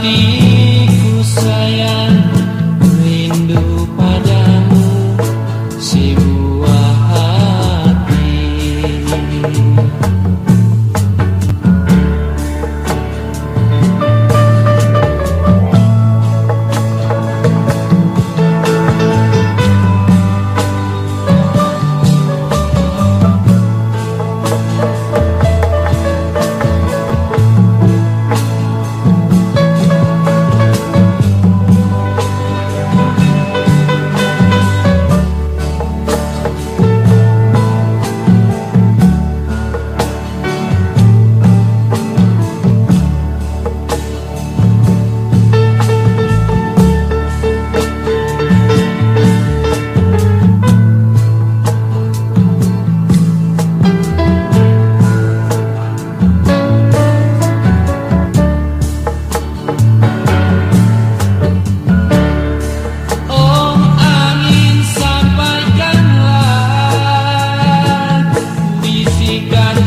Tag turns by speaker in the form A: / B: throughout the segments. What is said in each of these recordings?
A: aqui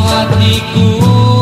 A: hatiku.